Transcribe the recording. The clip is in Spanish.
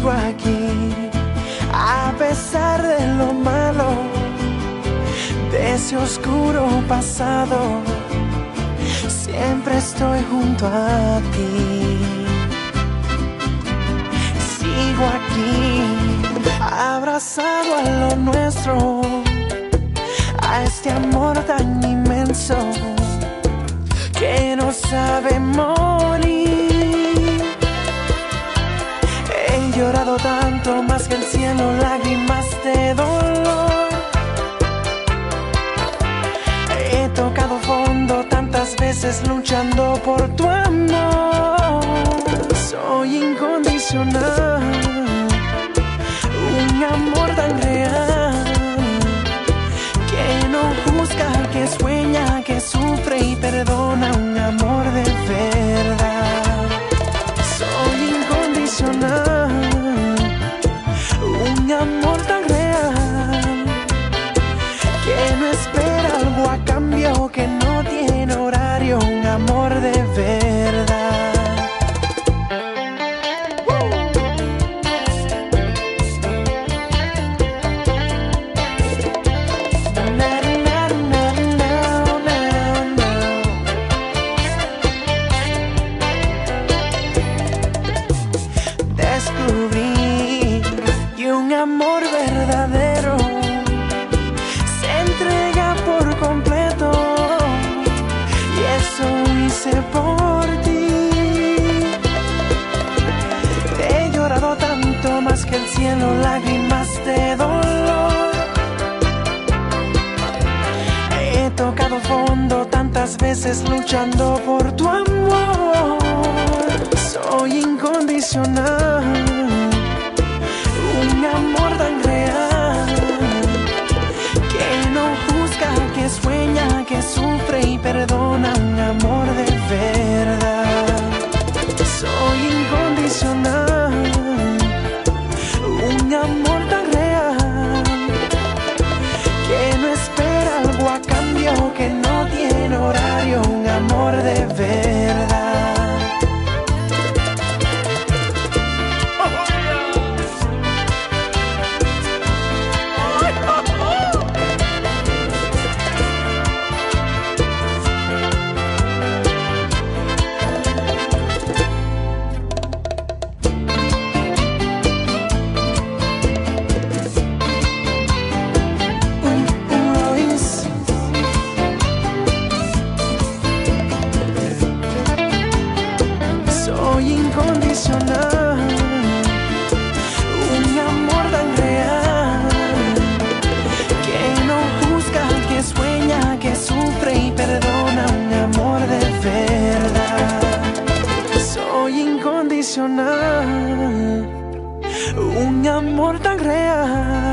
sigo aquí, a pesar de lo malo, de ese oscuro pasado, siempre estoy junto a ti. Sigo aquí, abrazado a lo nuestro, a este amor tan veces luchando por tu amor. Soy incondicional, un amor tan real que no juzga, que sueña, que sufre y perdona, un amor de verdad. Soy incondicional, un amor tan real que no espera algo a cambio, que no amor verdadero se entrega por completo y eso hice por ti. He llorado tanto más que el cielo, lágrimas de dolor. He tocado fondo tantas veces luchando por tu amor. Soy incondicional, incondicional, un amor tan real que no juzga, que sueña, que sufre y perdona, un amor de verdad. Soy incondicional, un amor tan real